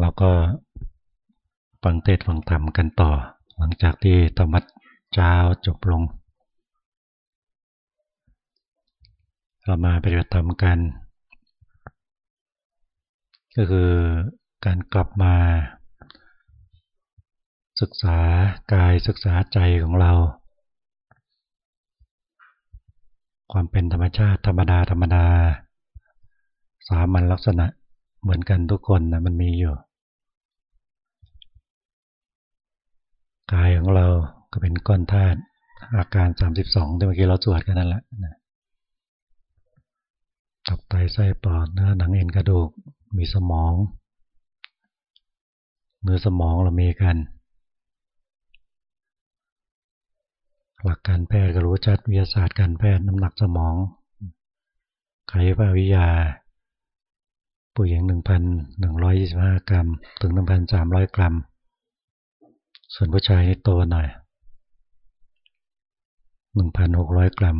เราก็ฟังเทศฟังธรรมกันต่อ หลังจากที่ธรรมะเช้าจบลง เรามาปฏิบัติธรรมกัน ก็คือการกลับมาศึกษากายศึกษาใจของเรา ความเป็นธรรมชาติธรรมดาธรรมดา สามัญลักษณะ เหมือนกันทุกคนนะมันมีอยู่ กายของเราก็เป็นก้อนธาตุอาการ32ที่เมื่อกี้เราสวดกันนั่นแหละตับไตไส้ปอดเนื้อหนังเอ็นกระดูกมีสมอง เนื้อสมองเรามีกัน หลักการแพทย์ก็รู้ชัดวิทยาศาสตร์การแพทย์น้ำหนักสมองไขภาวิทยา ผู้หญิง1,125กรัม ถึง1,300กรัม ส่วนผู้ชายนี่โตหน่อย1,600กรัม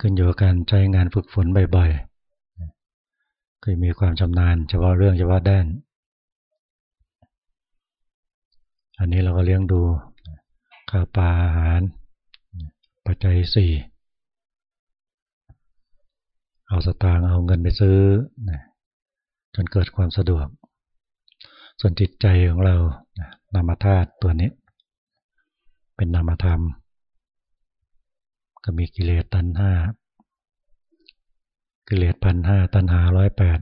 ขึ้นอยู่กับการใช้งานฝึกฝนบ่อยๆเคยมีความชำนาญเฉพาะเรื่องเฉพาะด้าน อันนี้เราก็เลี้ยงดูข้าวปลาอาหาร ปัจจัยสี่ เอาสตางค์เอาเงินไปซื้อจนเกิดความสะดวก ส่วนจิตใจของเรานามธาตุตัวนี้ เป็นนามธรรม ก็มีกิเลสตัณห้ากิเลสพันห้าตัณหาร้อยแปด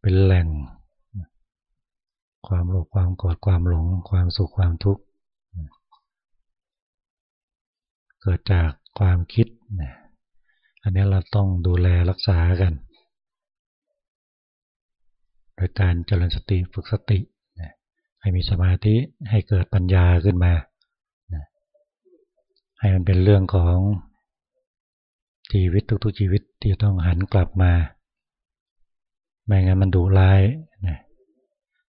เป็นแหล่ง ความโลภความโกรธความหลง ความสุขความทุกข์เกิดจากความคิดนะอันนี้เราต้องดูแลรักษากัน โดยการเจริญสติฝึกสตินะให้มีสมาธิให้เกิดปัญญาขึ้นมานะให้มันเป็นเรื่องของชีวิตทุกๆชีวิตที่ต้องหันกลับมา ไม่งั้นมันดุร้ายนะ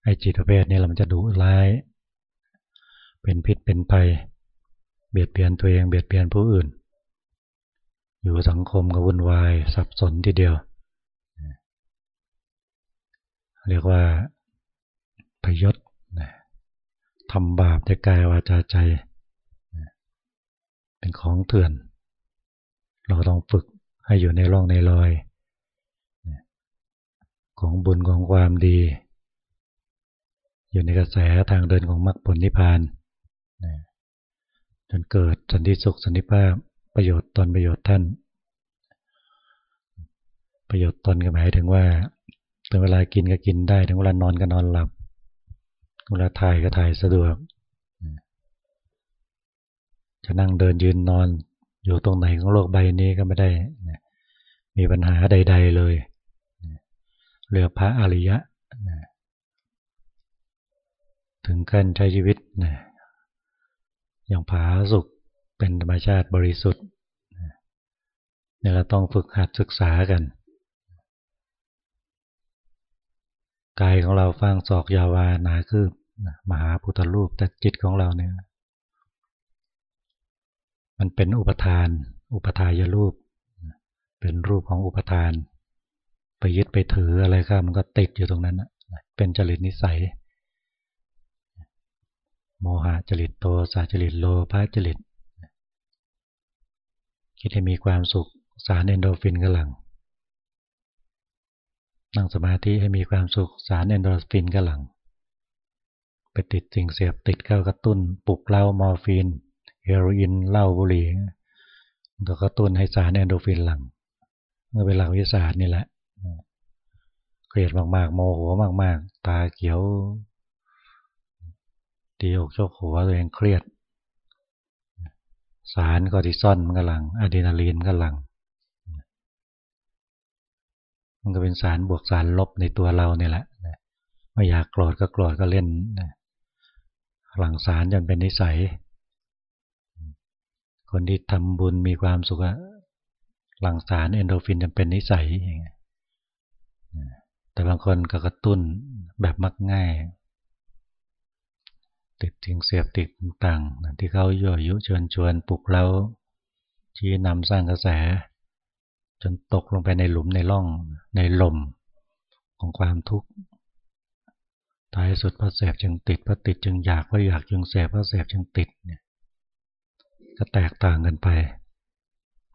ไอ้จิตประเภทนี้เรามันจะดุร้าย เป็นพิษเป็นภัย เบียดเบียนตัวเองเบียดเบียนผู้อื่น อยู่สังคมก็วุ่นวายสับสนทีเดียว เรียกว่าพยศทำบาปในกายวาจาใจ เป็นของเถื่อน เราต้องฝึกให้อยู่ในร่องในรอย ของบุญของความดี อยู่ในกระแสทางเดินของมรรคผลนิพพานจนเกิดสันติสุขสันติภาพ ประโยชน์ตนประโยชน์ท่าน ประโยชน์ตนก็หมายถึงว่าถึงเวลากินก็กินได้ถึงเวลานอนก็นอนหลับ เวลาถ่ายก็ถ่ายสะดวก จะนั่งเดินยืนนอน อยู่ตรงไหนของโลกใบนี้ก็ไม่ได้ มีปัญหาใด ๆเลยเรือพระอริยะ ถึงขั้นใช้ชีวิตอย่างผาสุข เป็นธรรมชาติบริสุทธิ์เนี่ยเราต้องฝึกหัดศึกษากันกายของเราฟังศอกยาวานาคืบมหาพุทธรูปแต่จิตของเราเนี่ย มันเป็นอุปทาน อุปทายรูป เป็นรูปของอุปทาน ไปยึดไปถืออะไรครับมันก็ติดอยู่ตรงนั้นเป็นจริตนิสัย โมหะจริตโตสาจริตโลภะจริต คิดให้มีความสุขสารเอนโดฟินกหลัง นั่งสมาธิให้มีความสุขสารเอ็นดอร์ฟินก็หลั่ง ไปติดสิ่งเสียบติดเข้ากระตุ้นปลุกเล่ามอร์ฟีนเฮโรอีนเหล้าบุหรี่ก็กระตุ้นให้สารเอ็นดอร์ฟินหลั่งเมื่อเป็นหลักวิทยาศาสตร์นี่แหละเครียดมากๆ โมโหมาก ๆ ตาเขียวตีอกชกหัวตัวเองเครียด สารคอร์ติซอลมันก็หลั่งอะดรีนาลีนก็หลั่ง มันก็เป็นสารบวกสารลบในตัวเราเนี่ยแหละไม่อยากโกรธก็โกรธก็เล่นหลังสารจนเป็นนิสัย คนที่ทำบุญมีความสุขหลังสารเอนโดฟินจนเป็นนิสัยแต่บางคนก็กระตุ้นแบบมักง่าย ติดสิ่งเสียบติดต่างๆที่เขายั่วยุเชิญชวนปลุกเราชี้นำสร้างกระแส จนตกลงไปในหลุมในร่องในลมของความทุกข์ท้ายสุดพระเสพจึงติดพระติดจึงอยากพระอยากจึงเสพพระเสพจึงติดเนี่ยก็แตกต่างกันไป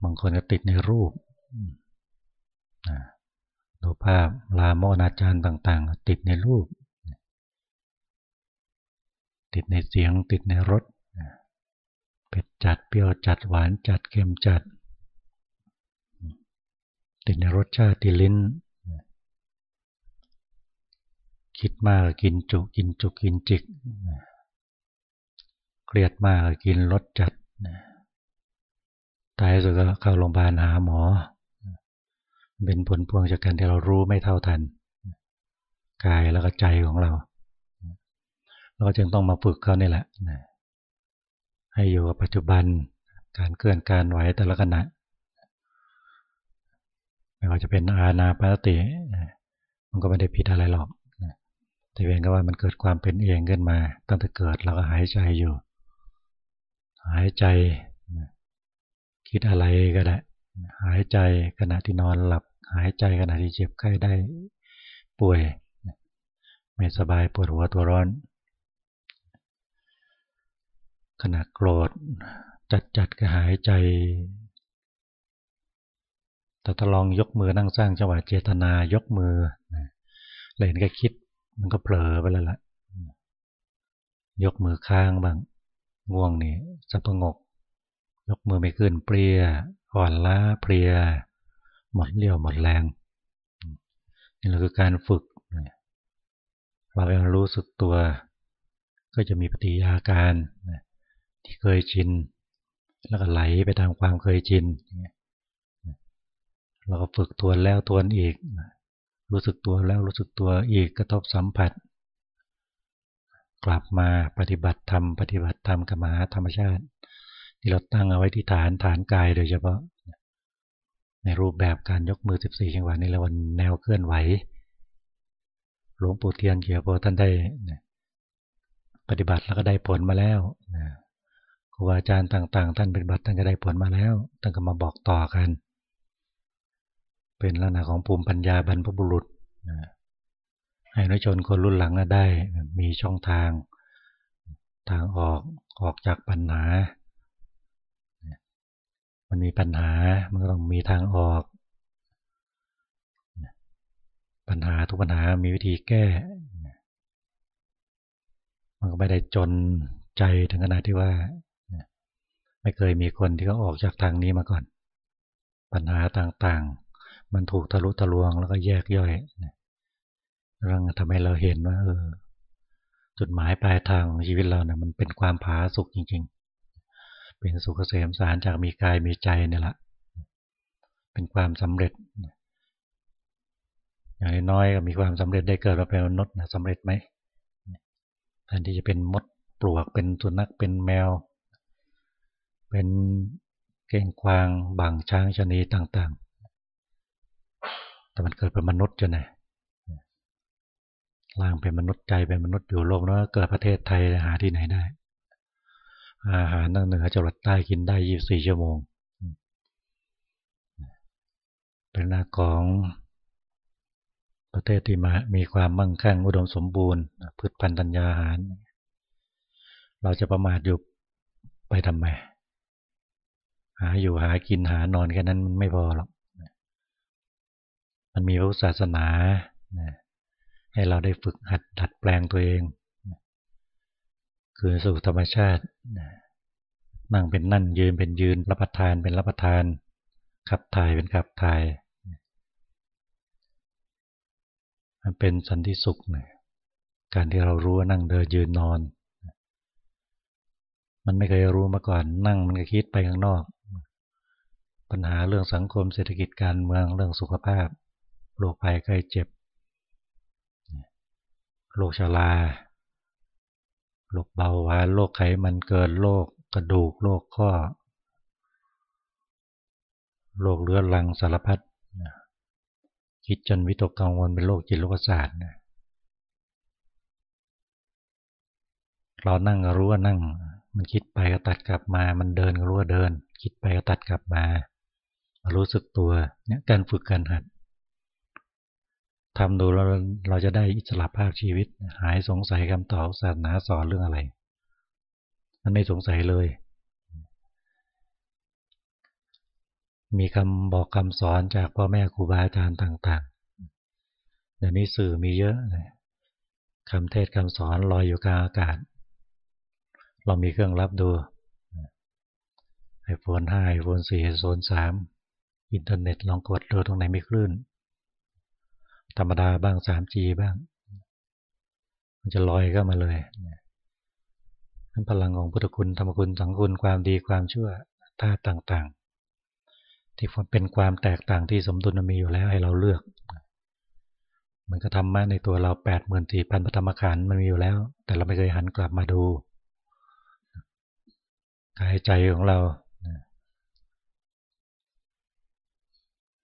บางคนก็ติดในรูปดูภาพลาโมนาจารย์ต่าง ๆ ติดในรูป ติดในเสียงติดในรสเผ็ดจัดเปรี้ยวจัดหวานจัดเค็มจัด ติดในรสชาติลิ้น คิดมากกินจุกินจุกินจิก เครียดมากกินรสจัดตายสุดก็เข้าโรงพยาบาลหาหมอ เป็นผลพวงจากการที่เรารู้ไม่เท่าทันกายแล้วก็ใจของเรา เราจึงต้องมาฝึกเขานี่แหละให้อยู่กับปัจจุบันการเคลื่อนการไหวแต่ละขณะไม่ว่าจะเป็นอาณาปณติมันก็ไม่ได้ผิดอะไรหรอกแต่เพียงแค่ว่ามันเกิดความเป็นเองขึ้นมา ตั้งแต่เกิดเราก็หายใจอยู่ หายใจคิดอะไรก็ได้หายใจขณะที่นอนหลับ หายใจขณะที่เจ็บไข้ได้ป่วย ไม่สบายปวดหัวตัวร้อน ขณะโกรธ จัดจัดก็หายใจ แต่ถ้าลองยกมือนั่งสร้างจังหวะเจตนายกมือเลยก็คิดมันก็เผลอไปแล้วล่ะ ยกมือค้างบ้าง ง่วงนี่สะพงก ยกมือไม่ขึ้นเปรียอ่อนล้าเพลีย หมดเรี่ยวหมดแรง นี่แหละคือการฝึก เราเรู้สึกตัว ก็จะมีปฏิยาการ ที่เคยชิน แล้วก็ไหลไปตามความเคยชินเราก็ฝึกทวแล้วทวอีก รู้สึกตัวแล้วรู้สึกตัวอีกกระทบสัมผัส กลับมาปฏิบัติธรรมปฏิบัติธรรมกับมหาธรรมชาติ ที่เราตั้งเอาไว้ที่ฐานฐานกายโดยเฉพาะ ในรูปแบบการยกมือ 14 จังหวะนี้ล้ววันแนวเคลื่อนไหว หลวงปู่เทียนเขียวโพท่านได้ปฏิบัติแล้วก็ได้ผลมาแล้ว ครูอาจารย์ต่าง ๆ ท่านปฏิบัติท่านก็ได้ผลมาแล้วท่านก็มาบอกต่อกัน เป็นลักษณะของภูมิปัญญาบรรพบุรุษให้นชนคนรุ่นหลังได้มีช่องทาง ทางออกออกจากปัญหา มันมีปัญหามันก็ต้องมีทางออก ปัญหาทุกปัญหามีวิธีแก้ มันก็ไม่ได้จนใจถึงขนาดที่ว่า ไม่เคยมีคนที่เขาออกจากทางนี้มาก่อน ปัญหาต่างๆ มันถูกทะลุทะลวงแล้วก็แยกย่อยรื่องทำให้เราเห็นว่าเออจุดหมายปลายทางของชีวิตเราเนี่ยมันเป็นความผาสุกจริง ๆ เป็นสุขเกษมสารจากมีกายมีใจเนี่ยแหละเป็นความสำเร็จ อย่างน้อยก็มีความสำเร็จได้เกิดมาเป็นมนุษย์นะสำเร็จไหมแทนที่จะเป็นมดปลวกเป็นสุนัขเป็นแมว เป็นเก้งควางบางช้างชนีต่างๆ แต่มันเกิดเป็นมนุษย์จนไหนร่างเป็นมนุษย์ใจเป็นมนุษย์อยู่โลกแล้วเกิดประเทศไทยหาที่ไหนได้ อาหารตั้งเหนือจรดใต้กินได้ยี่สี่ชั่วโมง เป็นนาของประเทศที่มามีความมั่งคั่งอุดมสมบูรณ์พืชพันธุ์ธัญญาหาร เราจะประมาทอยู่ไปทำไม หาอยู่หากินหานอนแค่นั้นมันไม่พอหรอก มันมีพระศาสนาให้เราได้ฝึกหัดดัดแปลงตัวเอง คือสู่ธรรมชาติ นั่งเป็นนั่งยืนเป็นยืนรับประทานเป็นรับประทานขับถ่ายเป็นขับถ่าย มันเป็นสันติสุขนะการที่เรารู้ว่านั่งเดินยืนนอน มันไม่เคยรู้มาก่อน นั่งมันก็คิดไปข้างนอก ปัญหาเรื่องสังคมเศรษฐกิจการเมืองเรื่องสุขภาพโรคภัยไข้เจ็บโรคชราโรคเบาหวานโรคไขมันเกินโรคกระดูกโรคข้อโรคเลือดลังสารพัดคิดจนวิตกกังวลเป็นโรคจิตโรคประสาทเรานั่งก็รู้ว่านั่ง มันคิดไปก็ตัดกลับมา มันเดินก็รู้ว่าเดิน คิดไปก็ตัดกลับมา รู้สึกตัวเนี่ยการฝึกการหัดทำดูเราเราจะได้อิสระภาพชีวิต หายสงสัยคำตอบศาสนาสอนเรื่องอะไร มันไม่สงสัยเลย มีคำบอกคำสอนจากพ่อแม่ครูบาอาจารย์ต่างๆเดี๋ยวนี้สื่อมีเยอะคำเทศคำสอนลอยอยู่กลางอากาศ เรามีเครื่องรับดูไอโฟนห้าไอโฟนสี่ไอโฟนสาม อินเทอร์เน็ตลองกดดูตรงไหนมีคลื่น ธรรมดาบ้าง 3G บ้าง มันจะลอยเข้ามาเลยนั้นพลังของพุทธคุณธรรมคุณสังคุณความดีความชั่วธาต่างๆ ที่เป็นความแตกต่างที่สมดุลมีอยู่แล้วให้เราเลือก มันก็ทำมาในตัวเราแปดหมื่นสี่พันปฐมขันมันมีอยู่แล้ว แต่เราไม่เคยหันกลับมาดูกายใจของเรา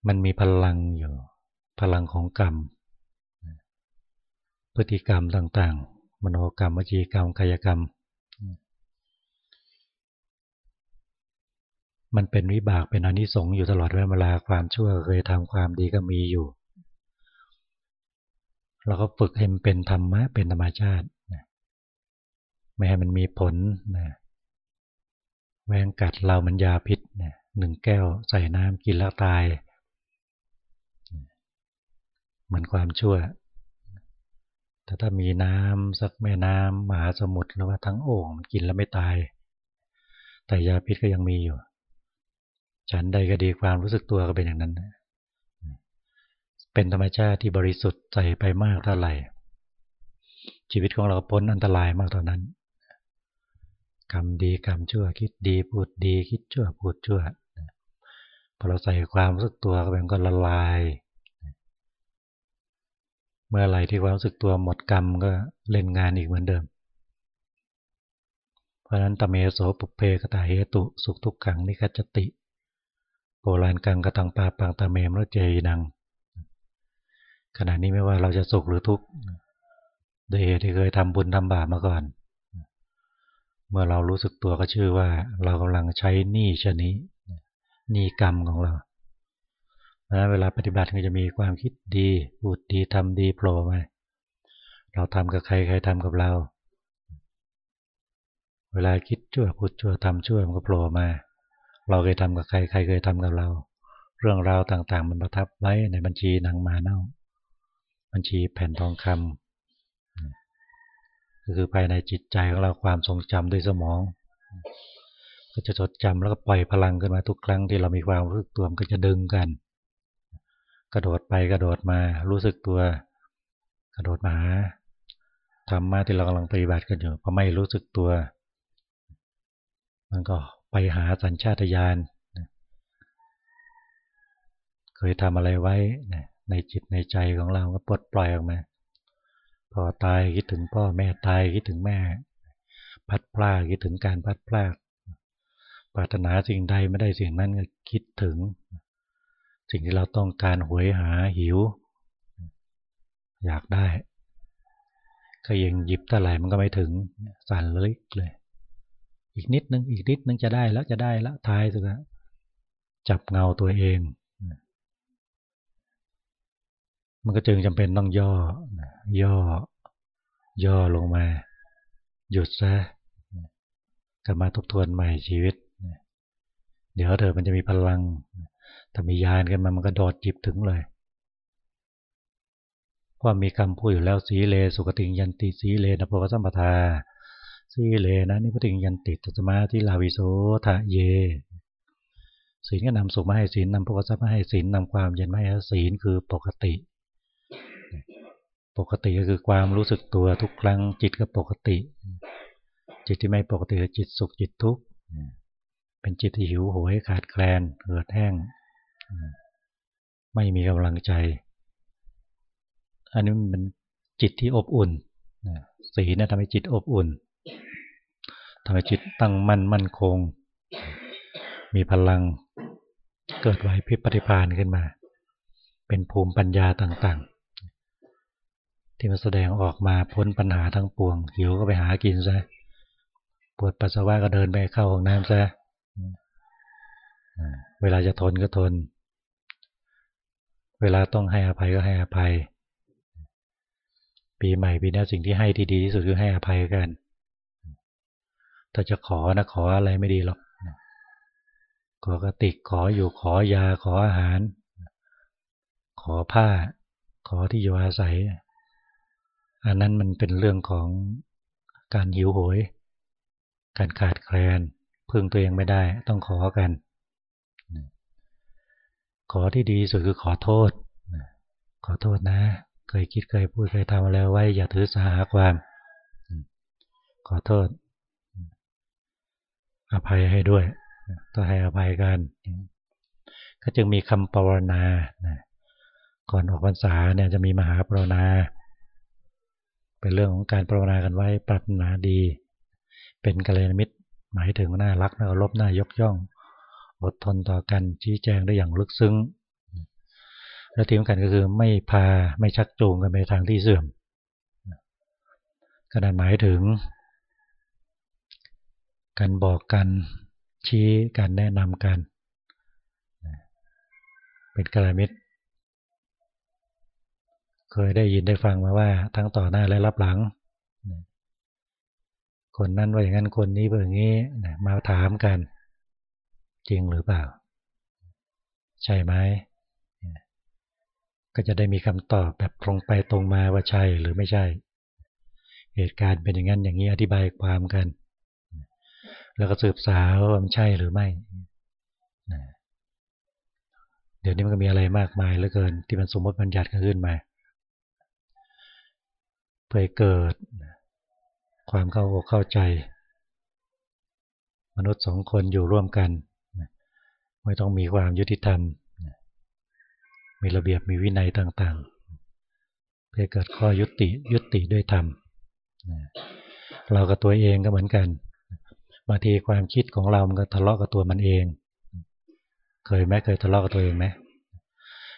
มันมีพลังอยู่ พลังของกรรม พฤติกรรมต่างๆ มโนกรรมวจีกรรมกายกรรม มันเป็นวิบากเป็นอนิสงส์อยู่ตลอดเวลาความชั่วเคยทำความดีก็มีอยู่เราก็ฝึกให้มันเป็นธรรมะเป็นธรรมชาติไม่ให้มันมีผลนะแวงกัดเรามันยาพิษหนึ่งแก้วใส่น้ำกินแล้วตาย เหมือนความชั่ว แต่ถ้ามีน้ำสักแม่น้ำมหาสมุทรหรือว่าทั้งโอ่งกินแล้วไม่ตาย แต่ยาพิษก็ยังมีอยู่ ฉันใดก็ดีความรู้สึกตัวก็เป็นอย่างนั้น เป็นธรรมชาติที่บริสุทธิ์ใส่ไปมากเท่าไหร่ ชีวิตของเราพ้นอันตรายมากเท่านั้นกรรมดีกรรมชั่วคิดดีพูดดีคิดชั่วพูดชั่วพอเราใส่ความรู้สึกตัวก็เป็นก็ละลาย เมื่อไหร่ที่ความรู้สึกตัวหมดกรรมก็เล่นงานอีกเหมือนเดิม เพราะฉะนั้นตเมโสปุเพกตาเหตุสุขทุกขังนิคัจติโบราณกังกตังปาปังตาเมมรเจยนัง ขณะนี้ไม่ว่าเราจะสุขหรือทุกข์โดยเหตุที่เคยทำบุญทำบาปมาก่อน เมื่อเรารู้สึกตัวก็ชื่อว่า เรากำลังใช้หนี้ชนี้หนี้กรรมของเรา นะเวลาปฏิบัติก็จะมีความคิดดีพูดดีทำดีโผล่มา เราทำกับใครใครทำกับเรา เวลาคิดชั่วพูดชั่วทำชั่วมันก็โผล่มา เราเคยทำกับใครใครเคยทำกับเรา เรื่องราวต่างๆ มันประทับไว้ในบัญชีหนังมาเน่า บัญชีแผ่นทองคำก็คือภายในจิตใจของเราความทรงจำด้วยสมอง ก็จะจดจำแล้วก็ปล่อยพลังขึ้นมาทุกครั้งที่เรามีความรู้สึกตัวมันก็จะดึงกัน กระโดดไปกระโดดมารู้สึกตัว กระโดดมาหาธรรมะที่เรากำลังปฏิบัติกันอยู่พอไม่รู้สึกตัว มันก็ไปหาสัญชาตญาณเคยทำอะไรไว้ในจิตในใจของเราก็ปลดปล่อยออกมาพอตายคิดถึงพ่อแม่ตายคิดถึงแม่ พัดพลาคิดถึงการพัดพลาดปรารถนาสิ่งใดไม่ได้สิ่งนั้นก็คิดถึง สิ่งที่เราต้องการหวยหาหิว อยากได้ ก็ยังหยิบเท่าไหร่มันก็ไม่ถึงสั่นเลยเลย อีกนิดนึงอีกนิดนึงจะได้แล้วจะได้แล้วท้ายสุดจับเงาตัวเอง มันก็จึงจำเป็นต้องย่อ ย่อ ย่อลงมา หยุดซะกลับมาทบทวนใหม่ชีวิต เดี๋ยวเธอมันจะมีพลัง ถ้ามียานกันมามันก็โดดจิบถึงเลยเพราะมีคำพูดอยู่แล้วสีเลสุกติยันติสีเลนะโพสัมปทาสีเลนะนิพติยันติตสมาธิลาวิโสทะเยศีลก็นำสุขมาให้ศีลนำโพสัมาให้ศีลนำความเย็นมาให้ศีลคือปกติ ปกติก็คือความรู้สึกตัวทุกครั้งจิตก็ปกติ จิตที่ไม่ปกติจิตสุขจิตทุกข์เป็นจิตที่หิวโหยขาดแคลนเหือดแห้ง ไม่มีกำลังใจ อันนี้มันจิตที่อบอุ่นสีนะทำให้จิตอบอุ่นทำให้จิตตั้งมั่นมั่นคง มีพลังเกิดไหวพิปฏิพานขึ้นมา เป็นภูมิปัญญาต่างๆ ที่มาแสดงออกมาพ้นปัญหาทั้งปวง หิวก็ไปหากินซะปวดปัสสาวะก็เดินไปเข้าห้องน้ำซะเวลาจะทนก็ทน เวลาต้องให้อภัยก็ให้อภัย ปีใหม่ปีนี้สิ่งที่ให้ที่ดีที่สุดคือให้อภัยกัน ถ้าจะขอนะขออะไรไม่ดีหรอกขอกระติกขออยู่ขอยาขออาหาร ขอผ้า ขอที่อยู่อาศัย อันนั้นมันเป็นเรื่องของการหิวโหย การขาดแคลนพึ่งตัวเองไม่ได้ต้องขอกัน ขอที่ดีสุดคือขอโทษ ขอโทษนะ เคยคิดเคยพูดเคยทำอะไรไว้อย่าถือสาหาความ ขอโทษ อภัยให้ด้วยต้องให้อภัยกัน ก็จึงมีคำปรนณาก่อนออกพรรษาเนี่ยจะมีมหาปรนณาเป็นเรื่องของการปรนณากันไว้ปรารถนาดี เป็นกัลยาณมิตร หมายถึงน่ารักน่าลบน่ายกย่อง อดทนต่อกันชี้แจงได้อย่างลึกซึ้ง และที่สำคัญก็คือไม่พาไม่ชักจูงกันไปทางที่เสื่อมก็นั่นหมายถึง การบอกกันชี้การแนะนำกัน เป็นกระมิตร เคยได้ยินได้ฟังมาว่า ทั้งต่อหน้าและรับหลัง คนนั้นว่าอย่างนั้นคนนี้ว่าอย่างนี้มาถามกัน จริงหรือเปล่า ใช่ไหมก็จะได้มีคำตอบแบบตรงไปตรงมาว่าใช่หรือไม่ใช่ เหตุการณ์เป็นอย่างนั้นอย่างนี้อธิบายความกัน แล้วก็สืบสาวว่ามันใช่หรือไม่เดี๋ยวนี้มันก็มีอะไรมากมายเหลือเกิน ที่มันสมมติบัญญัติขึ้นมาเพื่อเกิด ความเข้าอกเข้าใจ มนุษย์สองคนอยู่ร่วมกัน ไม่ต้องมีความยุติธรรม มีระเบียบมีวินัยต่างๆ เพื่อเกิดข้อยุติยุติด้วยธรรม เรากับตัวเองก็เหมือนกัน บางทีความคิดของเรา มันก็ทะเลาะกับตัวมันเอง เคยไหมเคยทะเลาะกับตัวเองไหม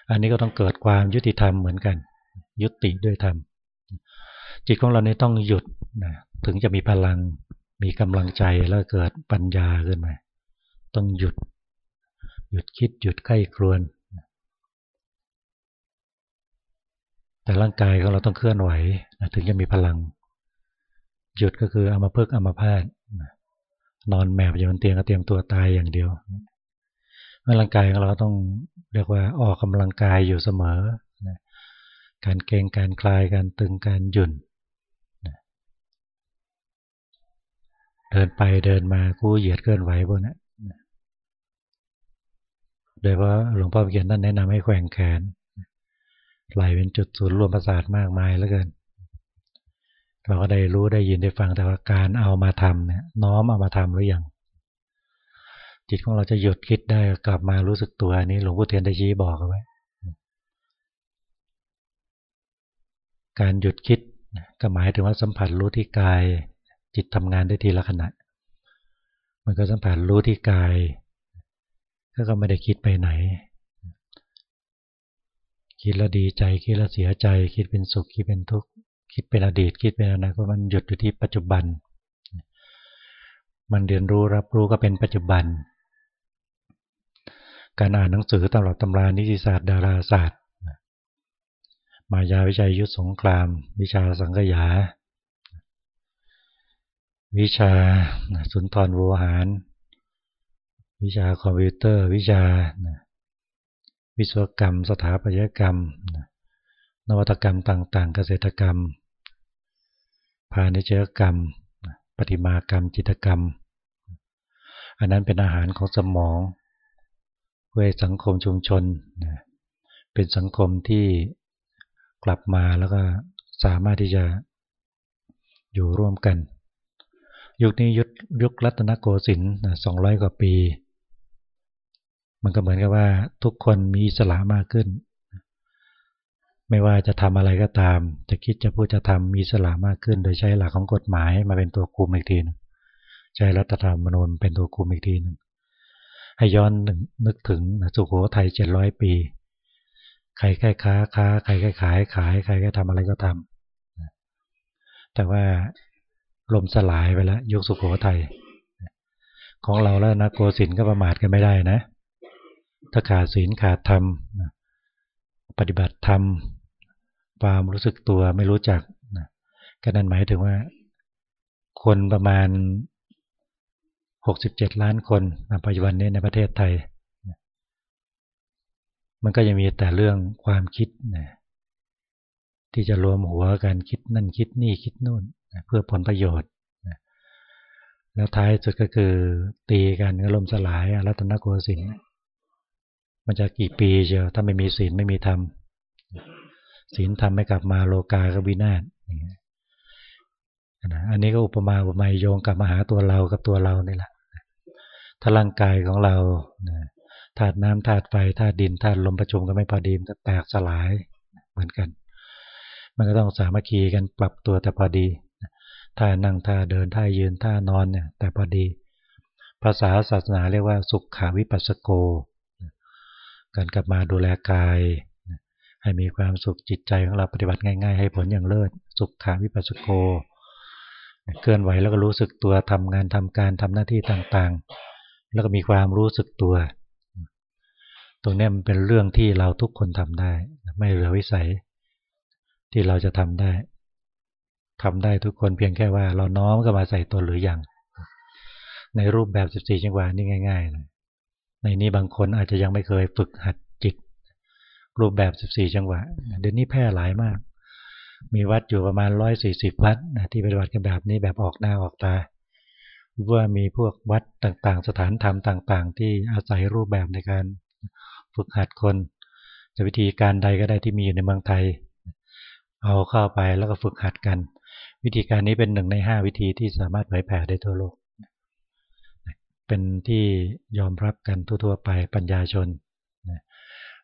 อันนี้ก็ต้องเกิดความยุติธรรมเหมือนกัน ยุติด้วยธรรม จิตของเราเนี่ยต้องหยุดนะถึงจะมีพลัง มีกำลังใจแล้วเกิดปัญญาขึ้นมา ต้องหยุด หยุดคิดหยุดใกล้ครวน แต่ร่างกายของเราต้องเคลื่อนไหวถึงจะมีพลัง หยุดก็คือเอามาเพิกเอามาพาดนะนอนแมบอยู่บนเตียงก็เตรียมตัวตายอย่างเดียวร่างกายของเราต้องเรียกว่าออกกำลังกายอยู่เสมอ การเกงการคลายการตึงการหยุ่นเดินไปเดินมากู้เหยียดเคลื่อนไหวพวกนี้ โดยเพราะหลวงพ่อเขียนท่านแนะนำให้แขวงแขน ไหลเป็นจุดศูนย์รวมประสาทมากมายแล้วกันเราก็ได้รู้ได้ยินได้ฟังแต่ว่าการเอามาทำเนี่ยน้อมเอามาทำหรือยังจิตของเราจะหยุดคิดได้กลับมารู้สึกตัวนี้หลวงพ่อเทียนได้ชี้บอกเอาไว้การหยุดคิดก็หมายถึงว่าสัมผัสรู้ที่กาย จิตทำงานได้ทีละขณะ มันก็สัมผัสรู้ที่กาย ก็ไม่ได้คิดไปไหน คิดแล้วดีใจ คิดแล้วเสียใจ คิดเป็นสุข คิดเป็นทุกข์ คิดเป็นอดีต คิดเป็นอนาคตมันหยุดอยู่ที่ปัจจุบัน มันเรียนรู้รับรู้ก็เป็นปัจจุบัน การอ่านหนังสือตำรับตำรานิติศาสตร์ดาราศาสตร์ มายาวิจัยยุทธสงคราม วิชาสังกยา วิชาสุนทรวหาร วิชาคอมพิวเตอร์ วิชาวิศวกรรม สถาปัตยกรรม นวัตกรรมต่างๆ เกษตรกรรม พาณิชยกรรม ปฏิมากรรม จิตกรรม อันนั้นเป็นอาหารของสมอง เพื่อสังคมชุมชน เป็นสังคมที่กลับมาแล้วก็สามารถที่จะอยู่ร่วมกัน ยุคนี้ยุคยุครัตนโกสินทร์สองร้อยกว่าปี มันก็เหมือนกับว่าทุกคนมีอิสระมากขึ้น ไม่ว่าจะทำอะไรก็ตาม จะคิดจะพูดจะทำมีสลามากขึ้น โดยใช้หลักของกฎหมายมาเป็นตัวคุมอีกทีนึงใช้รัฐธรรมนูญเป็นตัวคุมอีกทีหนึ่งให้ย้อนนึกถึงสุโขทัยเจ็ดร้อยปี ใครแค่ค้าค้า ใครแค่ขายขาย ใครแค่ทำอะไรก็ทำแต่ว่าลมสลายไปแล้วยุคสุโขทัยของเราแล้วนะโกสินก็ประมาทกันไม่ได้นะ ถ้าขาดศีลขาดธรรมปฏิบัติธรรม ความรู้สึกตัวไม่รู้จักก็นั่นหมายถึงว่า คนประมาณ 67 ล้านคนในปัจจุบันนี้ในประเทศไทย มันก็ยังมีแต่เรื่องความคิดนะที่จะรวมหัวกันคิดนั่นคิดนี่คิดนู่นเพื่อผลประโยชน์แล้วท้ายสุดก็คือตีกันก็ล่มสลายรัตนโกสินทร์ มันจะกี่ปีเชียวถ้าไม่มีศีลไม่มีธรรมศีลธรรมไม่กลับมาโลกาก็วินาศอันนี้ก็อุปมาอุปไมยโยงกลับมาหาตัวเรากับตัวเรานี่แหละถ้าร่างกายของเราธาตุน้ำธาตุไฟธาตุดินธาตุลมประชุมกันไม่พอดีมันแตกสลายเหมือนกัน มันก็ต้องสามัคคีกันปรับตัวแต่พอดีท่านั่งท่าเดินท่ายืนท่านอนเนี่ยแต่พอดี ภาษาศาสนาเรียกว่าสุขขาวิปัสสโก การกลับมาดูแลกาย ให้มีความสุขจิตใจของเราปฏิบัติง่าย ๆ ให้ผลอย่างเลิศ สุขขาวิปัสสโก เคลื่อนไหวแล้วก็รู้สึกตัวทำงานทำการทำหน้าที่ต่างๆ แล้วก็มีความรู้สึกตัว ตรงนี้มันเป็นเรื่องที่เราทุกคนทำได้ ไม่เหลือวิสัย ที่เราจะทำได้ทำได้ทุกคนเพียงแค่ว่า เราน้อมก็มาใส่ตัวหรืออยังในรูปแบบ 14 จังหวะนี่ง่ายๆเลย ในนี้บางคนอาจจะยังไม่เคยฝึกหัดจิต รูปแบบ 14 จังหวะ เดี๋ยวนี้แพร่หลายมาก มีวัดอยู่ประมาณ 140 วัดที่ปฏิบัติกันแบบนี้แบบออกหน้าออกตาว่ามีพวกวัดต่างๆ สถานธรรมต่าง ๆ ที่อาศัยรูปแบบในการฝึกหัดคนจะวิธีการใดก็ได้ที่มีอยู่ในเมืองไทย เอาเข้าไปแล้วก็ฝึกหัดกัน วิธีการนี้เป็นหนึ่งในห้าวิธีที่สามารถเผยแผ่ได้ทั่วโลก เป็นที่ยอมรับกันทั่วๆไปปัญญาชน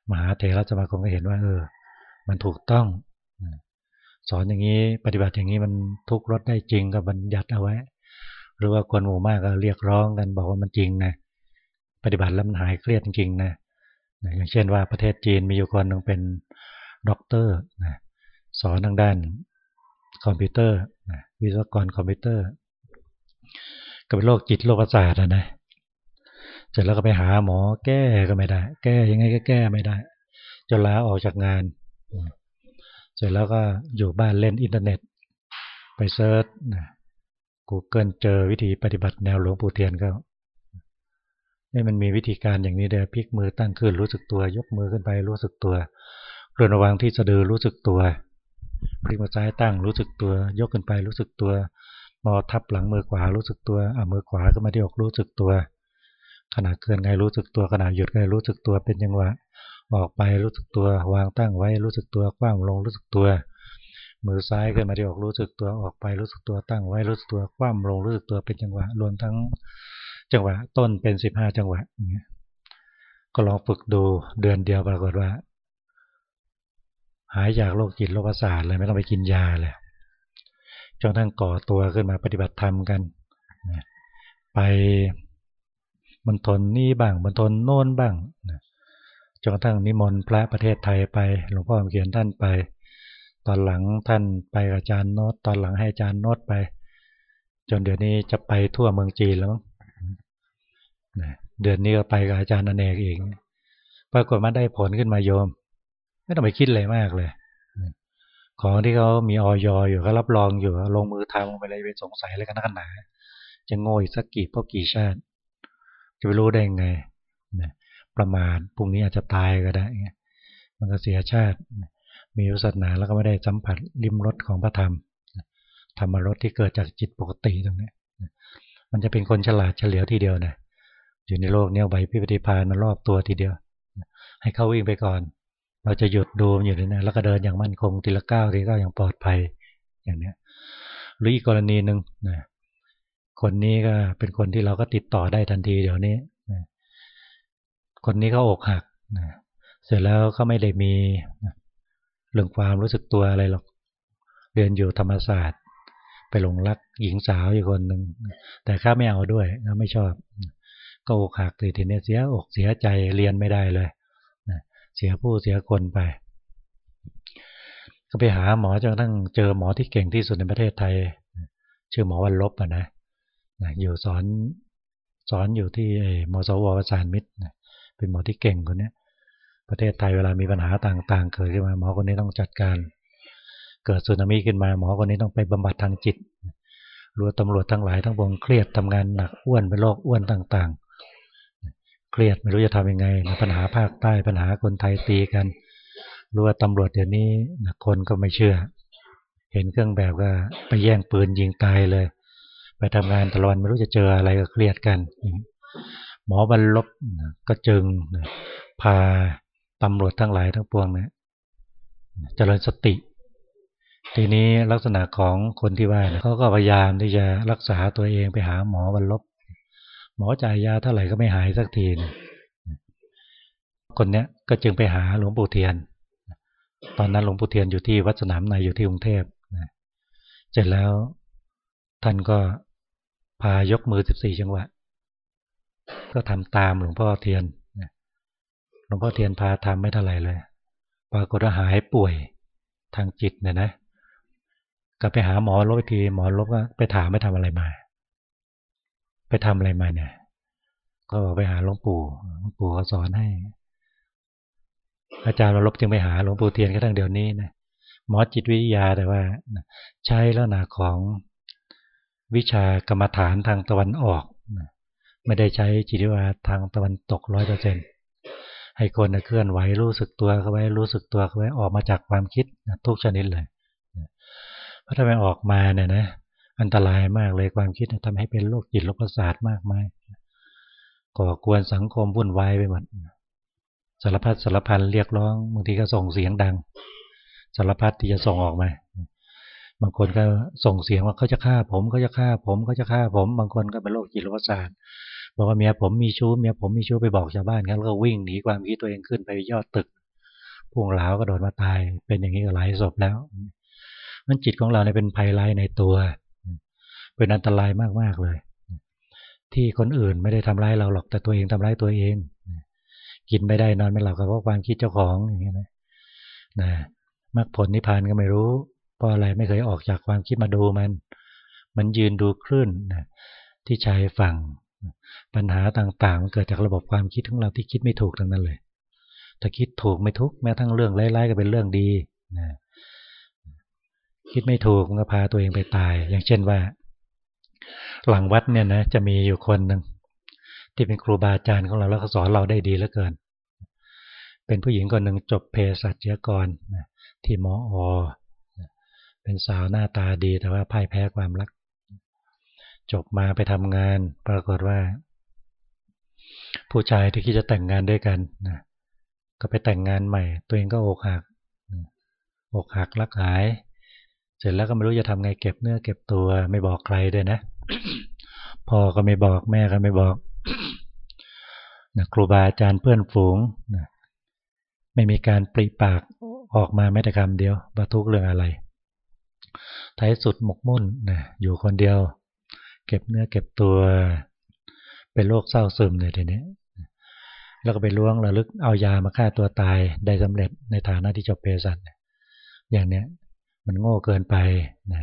มหาเถรสมาคมก็เห็นว่าเออ มันถูกต้องสอนอย่างนี้ปฏิบัติอย่างนี้มันทุกรถได้จริงกับบัญญัติเอาไว้ หรือว่าคนหมู่มากก็เรียกร้องกันบอกว่ามันจริงนะปฏิบัติแล้วมันหายเครียดจริงๆนะอย่างเช่นว่าประเทศจีนมีอยู่คนหนึ่งเป็นด็อกเตอร์นะสอนทางด้านคอมพิวเตอร์วิศวกรคอมพิวเตอร์ก็เป็นโรคจิตโรคประสาทนะ เสร็จแล้วก็ไปหาหมอแก้ก็ไม่ได้ แก้ยังไงก็แก้ไม่ได้จนลาออกจากงาน เสร็จแล้วก็อยู่บ้านเล่นอินเทอร์เน็ต ไป searchกูเกิลเจอวิธีปฏิบัติแนวหลวงปู่เทียนก็นี่มันมีวิธีการอย่างนี้เดี๋ยวพลิกมือตั้งขึ้นรู้สึกตัว ยกมือขึ้นไปรู้สึกตัวเลื่อนมาวางที่สะดือรู้สึกตัวพลิกมือซ้ายตั้งรู้สึกตัว ยกขึ้นไปรู้สึกตัวมาทับหลังมือขวารู้สึกตัวอ่ามือขวาก็มาที่อกรู้สึกตัว ขณะเคลื่อนไงรู้สึกตัวขณะหยุดไงรู้สึกตัวเป็นจังหวะออกไปรู้สึกตัววางตั้งไว้รู้สึกตัวคว่ำลงรู้สึกตัว มือซ้ายขึ้นมาที่ออกรู้สึกตัวออกไปรู้สึกตัวตั้งไว้รู้สึกตัวคว้างลงรู้สึกตัวเป็นจังหวะรวมทั้งจังหวะ ต้นเป็นสิบห้าจังหวะอย่างเงี้ยก็ลองฝึกดูเดือนเดียวปรากฏว่า หายจากโรคจิตโรคประสาทเลยไม่ต้องไปกินยาเลยจนทั้งก่อตัวขึ้นมาปฏิบัติธรรมกัน ไป มันทนนี่บ้างมันทนโน่นบ้างจนกระทั่งนิมนต์พระประเทศไทยไป หลวงพ่อเขียนท่านไป ตอนหลังท่านไปอาจารย์โนตตอนหลังให้อาจารย์โนตไป จนเดี๋ยวนี้จะไปทั่วเมืองจีนแล้วเดือนนี้ก็ไปกับอาจารย์อเนกเองปรากฏมาได้ผลขึ้นมาโยม ไม่ต้องไปคิดเลยมากเลย ของที่เขามีออยอยู่เขารับรองอยู่ลงมือทำไปเลยไปสงสัยอะไรกันนักหนา จะโง่อีกสักกี่พวกกี่ชาติ จะไปรู้ได้ยังไงประมาณพรุ่งนี้อาจจะตายก็ได้ มันก็เสียชาติ มีศาสนาแล้วก็ไม่ได้สัมผัสริมรสของพระธรรม ธรรมรสที่เกิดจากจิตปกติตรงนี้ มันจะเป็นคนฉลาดเฉลียวทีเดียวนะ อยู่ในโลกเนี้ไหวพิปฏิพานมารอบตัวทีเดียว ให้เขาวิ่งไปก่อน เราจะหยุดดูอยู่ในนั้นแล้วก็เดินอย่างมั่นคง ทีละก้าวทีละก้าวอย่างปลอดภัยอย่างเนี้ยหรืออีกกรณีหนึ่งนะ คนนี้ก็เป็นคนที่เราก็ติดต่อได้ทันทีเดี๋ยวนี้คนนี้เขาอกหักเสร็จแล้วเขาไม่ได้มีเรื่องความรู้สึกตัวอะไรหรอกเรียนอยู่ธรรมศาสตร์ ไปหลงรักหญิงสาวอยู่คนหนึ่งแต่ข้าไม่เอาด้วยไม่ชอบ ก็อกหักทีนี้เสียอกเสียใจเรียนไม่ได้เลยเสียผู้เสียคนไป ก็ไปหาหมอจนทั้งเจอหมอที่เก่งที่สุดในประเทศไทย ชื่อหมอวันลบอะนะ อยู่สอนสอนอยู่ที่มสวประสานมิตรเป็นหมอที่เก่งคนนี้ประเทศไทยเวลามีปัญหาต่างๆ เกิดขึ้นมาหมอคนนี้ต้องจัดการ เกิดสึนามิขึ้นมาหมอคนนี้ต้องไปบำบัดทางจิตรู้ตำรวจทั้งหลายทั้งปวงเครียดทำงานหนักอ้วนเป็นโรคอ้วนต่างๆ เครียดไม่รู้จะทำยังไงปัญหาภาคใต้ปัญหาคนไทยตีกันรู้ว่าตำรวจเดี๋ยวนี้คนก็ไม่เชื่อ เห็นเครื่องแบบก็ไปแย่งปืนยิงตายเลย ไปทำงานตลอดไม่รู้จะเจออะไรก็เครียดกัน หมอบรรลบก็จึงพาตำรวจทั้งหลายทั้งปวงเนี่ยเจริญสติ ทีนี้ลักษณะของคนที่ว่าเขาก็พยายามที่จะรักษาตัวเองไปหาหมอบรรลบหมอจ่ายยาเท่าไหร่ก็ไม่หายสักทีคนเนี้ยก็จึงไปหาหลวงปู่เทียน ตอนนั้นหลวงปู่เทียนอยู่ที่วัดสนามในอยู่ที่กรุงเทพเสร็จแล้วท่านก็ พายกมือสิบสี่จังหวะ ก็ทำตามหลวงพ่อเทียนหลวงพ่อเทียนพาทำไม่เท่าไหร่เลย ปรากฏว่าหายป่วยทางจิตเนี่ยนะก็ไปหาหมอลบทีหมอลบก็ไปถามไม่ทำอะไรมา ไปทำอะไรมาเนี่ย ก็บอกไปหาหลวงปู่หลวงปู่เขาสอนให้ อาจารย์เราลบจึงไปหาหลวงปู่เทียนก็ทั้งเดี๋ยวนี้นะหมอจิตวิทยาแต่ว่า ใช้ลักษณะของ วิชากรรมฐานทางตะวันออก ไม่ได้ใช้จิตวิทยาทางตะวันตกร้อยเปอร์เซ็นต์ให้คนเคลื่อนไหวรู้สึกตัวเข้าไว้รู้สึกตัวเข้าไว้ออกมาจากความคิดทุกชนิดเลยเพราะถ้าไม่ออกมาเนี่ยนะอันตรายมากเลยความคิดทำให้เป็นโรคจิตโรคประสาทมากมายก่อกวนสังคมวุ่นวายไปหมดสารพัดสารพันเรียกร้องบางทีก็ส่งเสียงดัง สารพัดที่จะส่งออกมา บางคนก็ส่งเสียงว่าเขาจะฆ่าผมเขาจะฆ่าผมเขาจะฆ่าผม บางคนก็เป็นโรคจิตโรคประสาทบอกว่าเมียผมมีชู้เมียผมมีชู้ไปบอกชาวบ้านครับแล้วก็วิ่งหนีความคิดตัวเองขึ้นไปยอดตึกพุ่งเหลาก็โดดมาตาย เป็นอย่างนี้ก็หลายศพแล้วมันจิตของเราเนี่ยเป็นภัยร้ายในตัว เป็นอันตรายมากๆเลย ที่คนอื่นไม่ได้ทำร้ายเราหรอกแต่ตัวเองทำร้ายตัวเองกินไม่ได้นอนไม่หลับก็เพราะความคิดเจ้าของอย่างนี้นะนะมรรคผลนิพพานก็ไม่รู้ เพราะอะไรไม่เคยออกจากความคิดมาดูมัน มันยืนดูคลื่นนะที่ชายฝั่งปัญหาต่างๆ มันเกิดจากระบบความคิดของเราที่คิดไม่ถูกทั้งนั้นเลยถ้าคิดถูกไม่ทุกแม้ทั้งเรื่องร้ายๆก็เป็นเรื่องดีนะคิดไม่ถูกมันก็พาตัวเองไปตาย อย่างเช่นว่า หลังวัดเนี่ยนะจะมีอยู่คนหนึ่งที่เป็นครูบาอาจารย์ของเราแล้วเขาสอนเราได้ดีเหลือเกิน เป็นผู้หญิงคนหนึ่งจบเภสัชกรที่มออ เป็นสาวหน้าตาดีแต่ว่าพ่ายแพ้ความรัก จบมาไปทำงาน ปรากฏว่า ผู้ชายที่คิดจะแต่งงานด้วยกันนะก็ไปแต่งงานใหม่ ตัวเองก็อกหักอกหักรักหาย เสร็จแล้วก็ไม่รู้จะทำไงเก็บเนื้อเก็บตัวไม่บอกใครด้วยนะพ่อก็ไม่บอกแม่ก็ไม่บอกนะครูบาอาจารย์เพื่อนฝูงนะไม่มีการปริปากออกมาแม้แต่คำเดียวบรรทุกเรื่องอะไร ท้ายสุดหมกมุ่นนะอยู่คนเดียว เก็บเนื้อเก็บตัว เป็นโรคเศร้าซึมเลยทีนี้แล้วก็ไปล้วงระลึกเอายามาฆ่าตัวตายได้สำเร็จในฐานะที่จบเภสัชอย่างเนี้ยมันโง่เกินไปนะ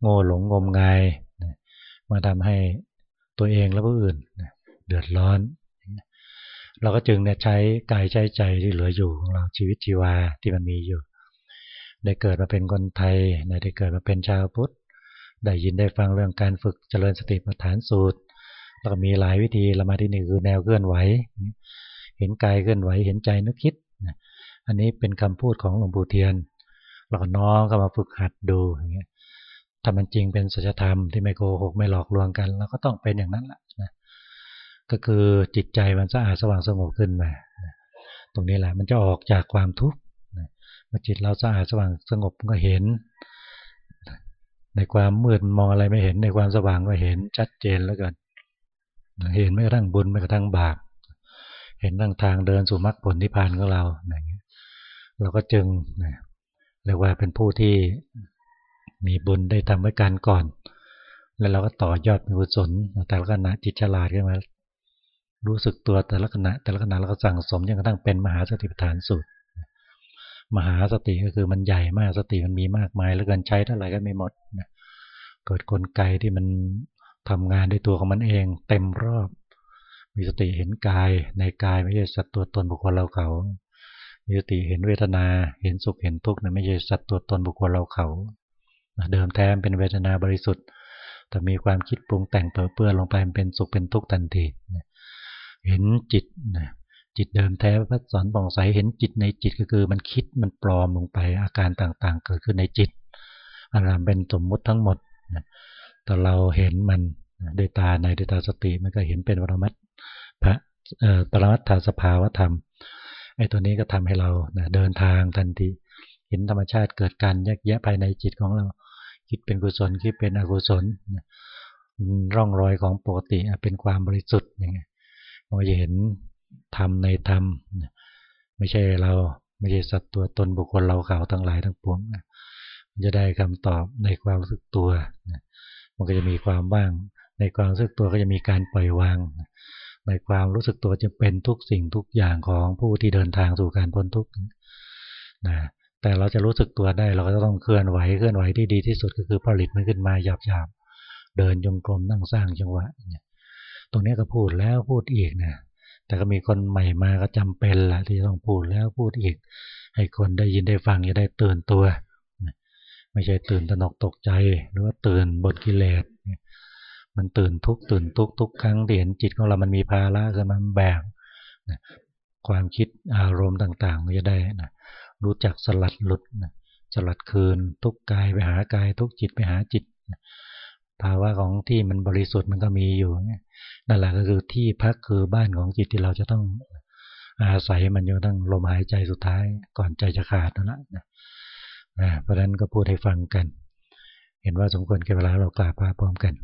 โง่หลงงมงายนะมาทำให้ตัวเองและผู้อื่นนะเดือดร้อน เราก็จึงเนี่ยใช้กายใช้ใจที่เหลืออยู่ของเราชีวิตชีวาที่มันมีอยู่ ได้เกิดมาเป็นคนไทยได้เกิดมาเป็นชาวพุทธ ได้ยินได้ฟังเรื่องการฝึกเจริญสติปัฏฐานสูตร แล้วก็มีหลายวิธีละมาที่นี่คือแนวเคลื่อนไหว เห็นกายเคลื่อนไหว เห็นใจนึกคิด อันนี้เป็นคำพูดของหลวงปู่เทียน เราก็น้องก็มาฝึกหัดดูอย่างเงี้ยถ้ามันจริงเป็นสัจธรรมที่ไม่โกหกไม่หลอกลวงกันเราก็ต้องเป็นอย่างนั้นแหละนะ ก็คือจิตใจมันสะอาดสว่างสงบขึ้นมา ตรงนี้แหละมันจะออกจากความทุกข์ จิตเราสะอาดสว่างสงบก็เห็น ในความมืดมองอะไรไม่เห็นในความสว่างก็เห็นชัดเจนแล้วกันเห็นไม่กระทั่งบุญไม่กระทั่งบาปเห็นทั้งทางเดินสู่มรรคผลนิพพานของเราอย่างเงี้ยเราก็จึงเรียกว่าเป็นผู้ที่มีบุญได้ทำไว้การก่อน แล้วเราก็ต่อยอดมีกุศลแต่ละขณะจิตฉลาดขึ้นมารู้สึกตัวแต่ละขณะแต่ละขณะเราก็สั่งสมจนกระทั่งเป็นมหาสติปัฏฐานสูตร มหาสติก็คือมันใหญ่มากสติมันมีมากมายแล้วกันใช้เท่าไหร่ก็ไม่หมดนะเกิดกลไกที่มันทำงานด้วยตัวของมันเอง เต็มรอบ มีสติเห็นกายในกายไม่ใช่สัตว์ตัวตนบุคคลเราเขา มีสติเห็นเวทนาเห็นสุขเห็นทุกข์นะไม่ใช่สัตว์ตัวตนบุคคลเราเขาเดิมแท้เป็นเวทนาบริสุทธิ์ แต่มีความคิดปรุงแต่งเปื้อนลงไปเป็นสุขเป็นทุกข์ทันทีเห็นจิตนะ จิตเดิมแท้พระสอนบ่องใสเห็นจิตในจิตก็คือ มันคิดมันปลอมลงไปอาการต่างๆ เกิดขึ้นในจิตอะไรเป็นสมมุติทั้งหมดแต่เราเห็นมันด้วยตาในด้วยตาสติมันก็เห็นเป็นปรมัตพระปรมัตถาสภาวธรรมไอ้ตัวนี้ก็ทำให้เราเดินทางทันทีเห็นธรรมชาติเกิดการแยกแยะภายในจิตของเรา คิดเป็นกุศลคิดเป็นอกุศลร่องรอยของปกติเป็นความบริสุทธิ์อย่างเงี้ยเราจะเห็น ธรรมในธรรมไม่ใช่เราไม่ใช่สัตว์ตัวตนบุคคลเราเขาทั้งหลายทั้งปวงมันจะได้คำตอบในความรู้สึกตัวมันก็จะมีความว่าง ในความรู้สึกตัวก็จะมีการปล่อยวาง ในความรู้สึกตัวจะเป็นทุกสิ่งทุกอย่างของผู้ที่เดินทางสู่การพ้นทุกข์นะแต่เราจะรู้สึกตัวได้เราก็ต้องเคลื่อนไหวเคลื่อนไหวที่ดีที่สุดก็คือผลิตมันขึ้นมาหยาบๆเดินยงกลมนั่งสร้างจังหวะตรงนี้ก็พูดแล้วพูดอีกนะ แต่ก็มีคนใหม่มาก็จำเป็นละที่ต้องพูดแล้วพูดอีก ให้คนได้ยินได้ฟังจะได้ตื่นตัว ไม่ใช่ตื่นตระหนกตกใจ หรือว่าตื่นบทกิเลสมันตื่นทุกตื่นทุกทุกครั้งที่เห็นจิตของเรามันมีภาระคือมันแบกความคิดอารมณ์ต่างๆมันจะได้นะรู้จักสลัดหลุดนะสลัดคืน ทุกกายไปหากาย ทุกจิตไปหาจิตภาวะของที่มันบริสุทธิ์มันก็มีอยู่นั่ นั่นแหละก็คือที่พักคือบ้านของจิตที่เราจะต้องอาศัยมันจนตั้งลมหายใจสุดท้ายก่อนใจจะขาดนั่นแหละนะเพราะนั้นก็พูดให้ฟังกัน เห็นว่าสมควรแก่เวลาเรากล่าวพาพร้อมกัน